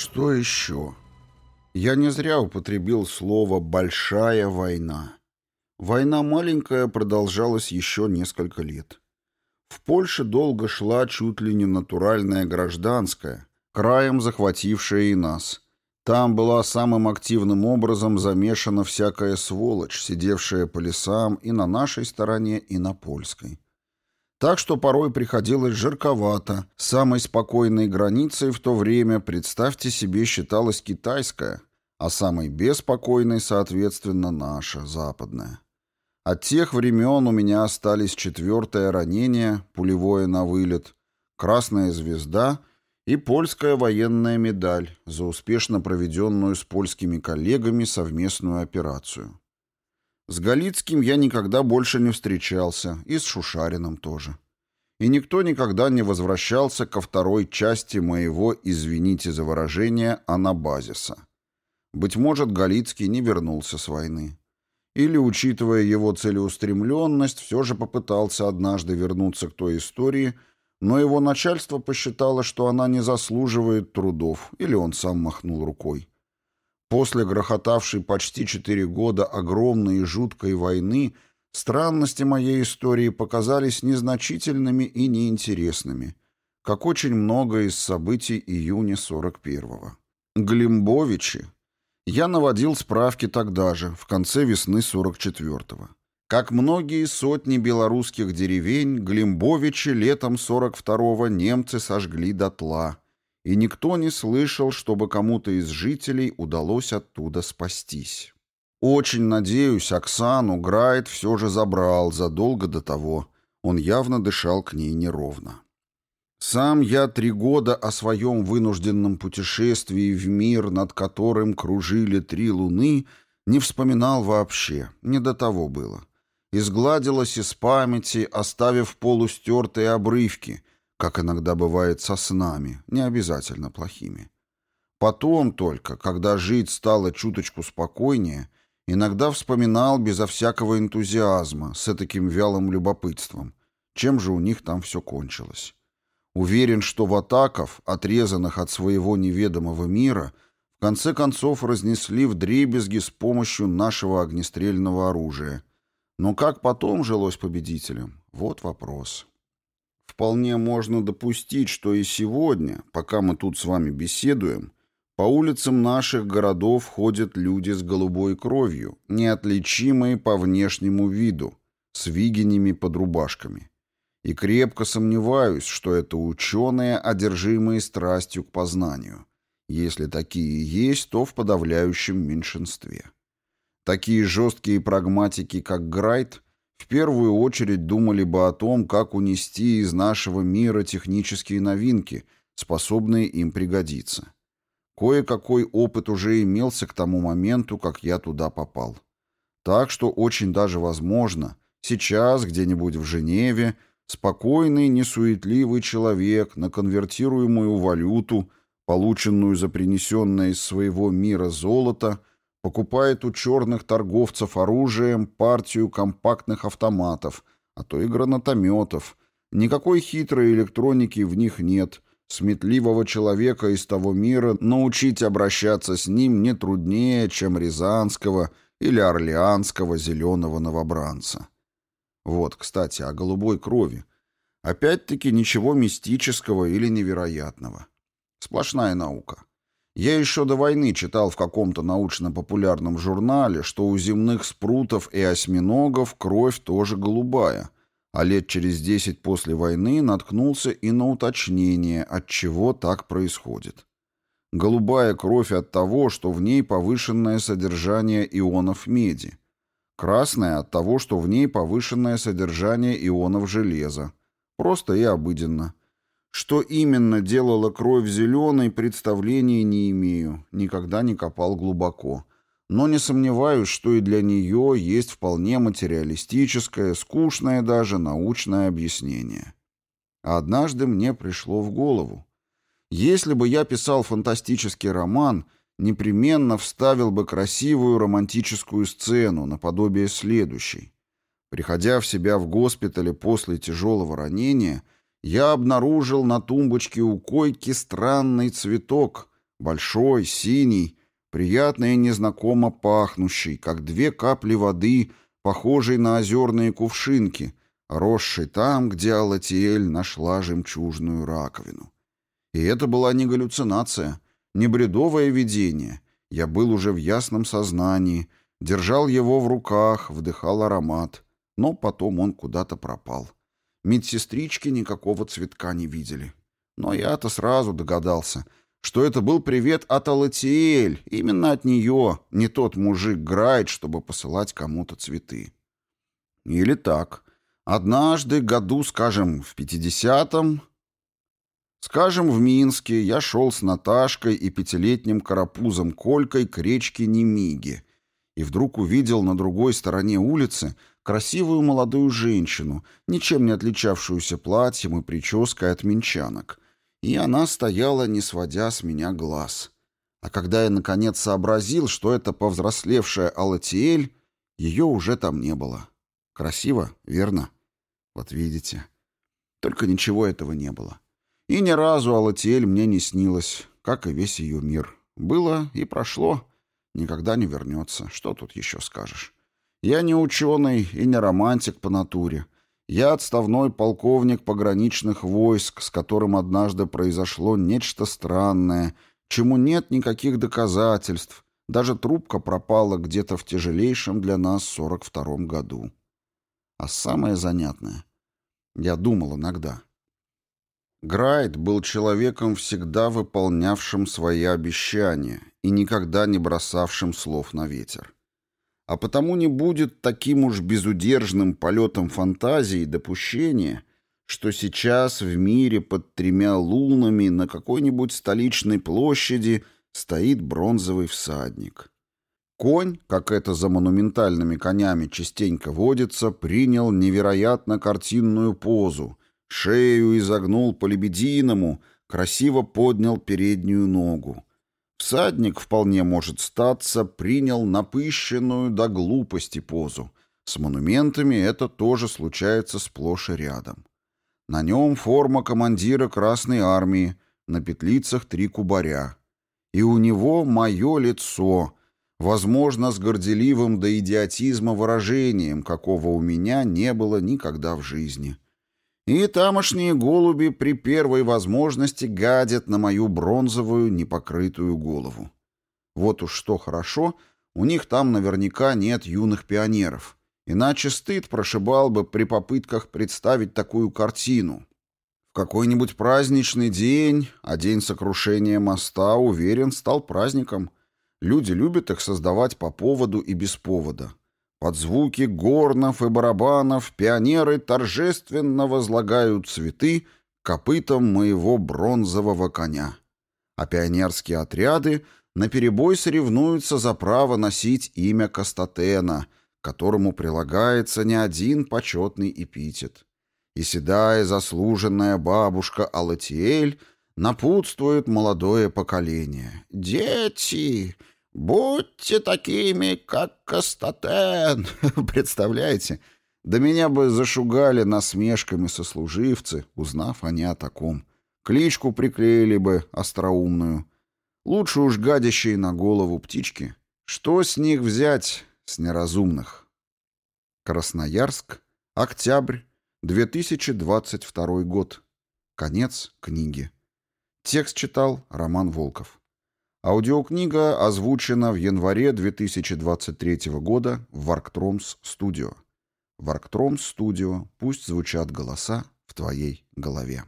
Что еще? Я не зря употребил слово «большая война». Война маленькая продолжалась еще несколько лет. В Польше долго шла чуть ли не натуральная гражданская, краем захватившая и нас. Там была самым активным образом замешана всякая сволочь, сидевшая по лесам и на нашей стороне, и на польской. Так что порой приходилось жарковато. Самой спокойной границей в то время, представьте себе, считалась китайская, а самой беспокойной, соответственно, наша, западная. От тех времен у меня остались четвертое ранение, пулевое на вылет, красная звезда и польская военная медаль за успешно проведенную с польскими коллегами совместную операцию. С Галицким я никогда больше не встречался, и с Шушарином тоже. И никто никогда не возвращался ко второй части моего, извините за выражение, анабазиса. Быть может, Галицкий не вернулся с войны. Или, учитывая его целеустремленность, все же попытался однажды вернуться к той истории, но его начальство посчитало, что она не заслуживает трудов, или он сам махнул рукой. После грохотавшей почти четыре года огромной и жуткой войны странности моей истории показались незначительными и неинтересными, как очень многое из событий июня 41-го. Глимбовичи. Я наводил справки тогда же, в конце весны 44-го. Как многие сотни белорусских деревень, Глимбовичи летом 42-го немцы сожгли дотла – и никто не слышал, чтобы кому-то из жителей удалось оттуда спастись. Очень надеюсь, Оксану Грайт все же забрал задолго до того. Он явно дышал к ней неровно. Сам я три года о своем вынужденном путешествии в мир, над которым кружили три луны, не вспоминал вообще, не до того было. Изгладилось из памяти, оставив полустертые обрывки — как иногда бывает со снами, не обязательно плохими. Потом только, когда жить стало чуточку спокойнее, иногда вспоминал безо всякого энтузиазма, с таким вялым любопытством, чем же у них там все кончилось. Уверен, что ватаков, отрезанных от своего неведомого мира, в конце концов разнесли в дребезги с помощью нашего огнестрельного оружия. Но как потом жилось победителям? Вот вопрос. Вполне можно допустить, что и сегодня, пока мы тут с вами беседуем, по улицам наших городов ходят люди с голубой кровью, неотличимые по внешнему виду, с вигинями под рубашками. И крепко сомневаюсь, что это ученые, одержимые страстью к познанию. Если такие есть, то в подавляющем меньшинстве. Такие жесткие прагматики, как Грайт – в первую очередь думали бы о том, как унести из нашего мира технические новинки, способные им пригодиться. Кое-какой опыт уже имелся к тому моменту, как я туда попал. Так что очень даже возможно, сейчас где-нибудь в Женеве спокойный, несуетливый человек на конвертируемую валюту, полученную за принесенное из своего мира золото, покупает у черных торговцев оружием партию компактных автоматов, а то и гранатометов. Никакой хитрой электроники в них нет. Сметливого человека из того мира научить обращаться с ним не труднее, чем рязанского или орлеанского зеленого новобранца. Вот, кстати, о голубой крови. Опять-таки ничего мистического или невероятного. Сплошная наука. Я еще до войны читал в каком-то научно-популярном журнале, что у земных спрутов и осьминогов кровь тоже голубая, а лет через десять после войны наткнулся и на уточнение, от чего так происходит. Голубая кровь от того, что в ней повышенное содержание ионов меди. Красная от того, что в ней повышенное содержание ионов железа. Просто и обыденно. Что именно делала кровь зеленой, представления не имею, никогда не копал глубоко. Но не сомневаюсь, что и для нее есть вполне материалистическое, скучное даже научное объяснение. однажды мне пришло в голову. Если бы я писал фантастический роман, непременно вставил бы красивую романтическую сцену наподобие следующей. Приходя в себя в госпитале после тяжелого ранения – я обнаружил на тумбочке у койки странный цветок, большой, синий, приятно и незнакомо пахнущий, как две капли воды, похожий на озерные кувшинки, росший там, где Алатиэль нашла жемчужную раковину. И это была не галлюцинация, не бредовое видение. Я был уже в ясном сознании, держал его в руках, вдыхал аромат, но потом он куда-то пропал. Медсестрички никакого цветка не видели. Но я-то сразу догадался, что это был привет от Алатиэль, именно от нее, не тот мужик Грайт, чтобы посылать кому-то цветы. Или так. Однажды, году, скажем, в пятидесятом, скажем, в Минске, я шел с Наташкой и пятилетним карапузом Колькой к речке Немиги и вдруг увидел на другой стороне улицы красивую молодую женщину, ничем не отличавшуюся платьем и прической от минчанок. И она стояла, не сводя с меня глаз. А когда я, наконец, сообразил, что это повзрослевшая Алатиэль, ее уже там не было. Красиво, верно? Вот видите. Только ничего этого не было. И ни разу Алатиэль мне не снилась, как и весь ее мир. Было и прошло. Никогда не вернется. Что тут еще скажешь? Я не ученый и не романтик по натуре. Я отставной полковник пограничных войск, с которым однажды произошло нечто странное, чему нет никаких доказательств. Даже трубка пропала где-то в тяжелейшем для нас 42-м году. А самое занятное, я думал иногда. Грайт был человеком, всегда выполнявшим свои обещания и никогда не бросавшим слов на ветер. А потому не будет таким уж безудержным полетом фантазии допущения, что сейчас в мире под тремя лунами на какой-нибудь столичной площади стоит бронзовый всадник. Конь, как это за монументальными конями частенько водится, принял невероятно картинную позу, шею изогнул по-лебединому, красиво поднял переднюю ногу. Всадник, вполне может статься, принял напыщенную до глупости позу. С монументами это тоже случается сплошь и рядом. На нем форма командира Красной Армии, на петлицах три кубаря. И у него мое лицо — возможно, с горделивым до идиотизма выражением, какого у меня не было никогда в жизни. И тамошние голуби при первой возможности гадят на мою бронзовую непокрытую голову. Вот уж что хорошо, у них там наверняка нет юных пионеров. Иначе стыд прошибал бы при попытках представить такую картину. В какой-нибудь праздничный день, а день сокрушения моста, уверен, стал праздником — Люди любят их создавать по поводу и без повода. Под звуки горнов и барабанов пионеры торжественно возлагают цветы копытам моего бронзового коня. А пионерские отряды наперебой соревнуются за право носить имя Кастатена, которому прилагается не один почетный эпитет. И седая заслуженная бабушка Алатиэль напутствует молодое поколение. «Дети, будьте такими, как Кастатен!» Представляете? Да меня бы зашугали насмешками сослуживцы, узнав они о таком. Кличку приклеили бы остроумную. Лучше уж гадящие на голову птички. Что с них взять, с неразумных? Красноярск, октябрь, 2022 год. Конец книги. Текст читал Роман Волков. Аудиокнига озвучена в январе 2023 года в Варктромс Студио. Варктромс Студио. Пусть звучат голоса в твоей голове.